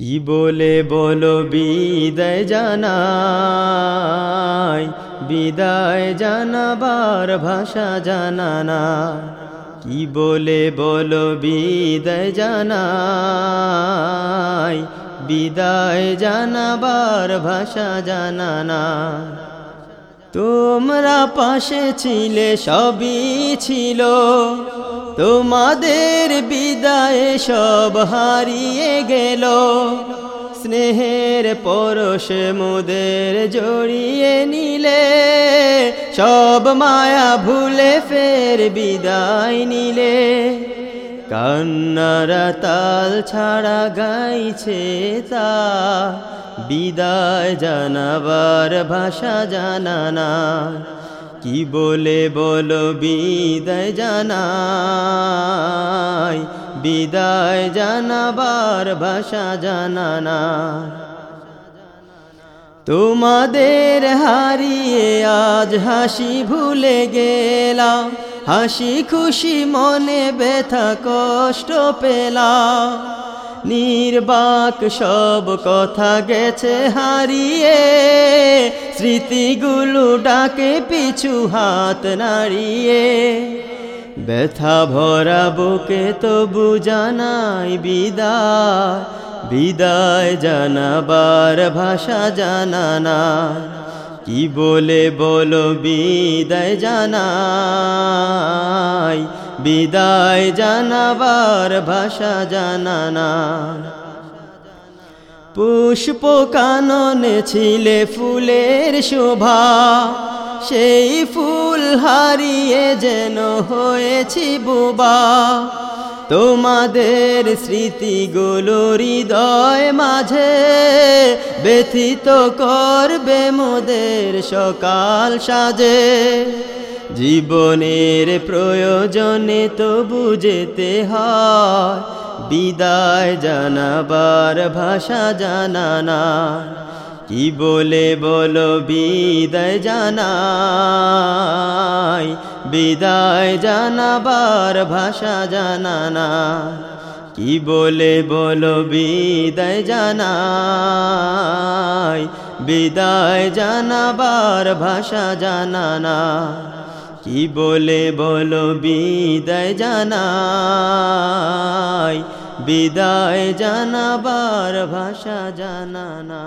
কি বলে বলো বিদায় জানাই, বিদায় জানাবার ভাষা জানানা কি বলে বলো বিদায় জানাই, বিদায় জানাবার ভাষা জানানা তোমরা পাশে ছিলে, সবই ছিল। তোমাদের বিদায়ে সব হারিয়ে গেল। স্নেহের পরশে মোদের জড়িয়ে নিলে, সব মায়া ভুলে ফের বিদায় নিলে। কান্নারা তাল ছাড়া গাইছে তা, বিদায় জানাবার ভাষা জানানা কি বলে বলো বিদায় জানাই, বিদায় জানাবার ভাষা জানানা তোমাদের হারিয়ে আজ হাসি ভুলে গেলাম, হাসি খুশি মনে ব্যথা কষ্ট পেলাম। নির্বাক সব কথা গেছে হারিয়ে, স্মৃতিগুলো ডাকে পিছু হাত নাড়িয়ে। ব্যথা ভরা বুকে তবু জানাই বিদায় বিদায় জানাবার ভাষা জানানা কি বলে বলো বিদায় জানাই বিদায় জানাবার ভাষা জানানা পুষ্প কাননে ছিলে ফুলের শোভা, সেই ফুল হারিয়ে যেন হয়েছি বোবা। তোমাদের স্মৃতিগুলো হৃদয় মাঝে ব্যথিত করবে মোদের সকাল সাজে। জীবনের প্রয়োজনে তো বুঝেতে হয়। বিদায় জানাবার ভাষা জানানা কি বলে বলো বিদায় জানাই। বিদায় জানাবার ভাষা জানানা কি বলে বলো বিদায় জানাই। বিদায় জানাবার ভাষা জানানা কি বলে বলো বিদায় জানাই বিদায় জানাবার ভাষা জানানা